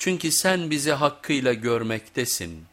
Çünkü sen bizi hakkıyla görmektesin.''